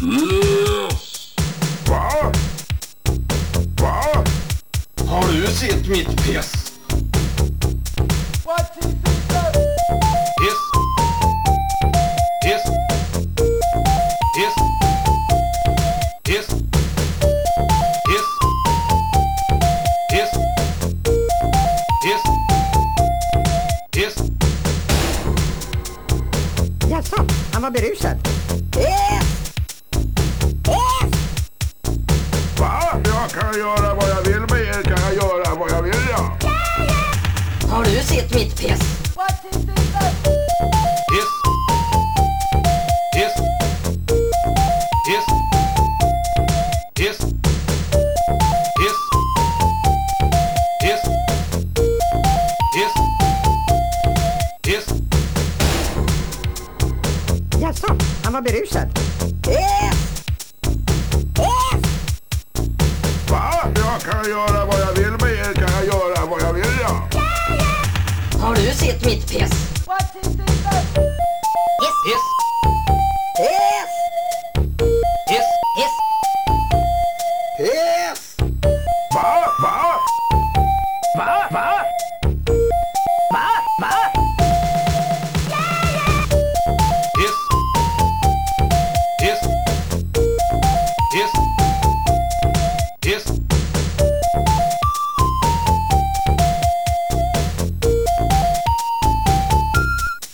Va? Va? Har du sett mitt piss? Piss. Piss. Piss. Piss. Piss. Piss. Piss. Piss. Jaså, han var berusad? Piss! Göra vad jag vill med er. Kan jag göra vad jag vill ja? Har du sett mitt piss? Piss. Piss. Piss. Piss. Piss. Piss. Piss. Piss. Jaså, han var berusad? jag göra vad jag vill med er kan jag göra vad jag vill ja. Har du sett mitt piss? What is this? Piss. Piss. Piss. Piss. Piss. Piss.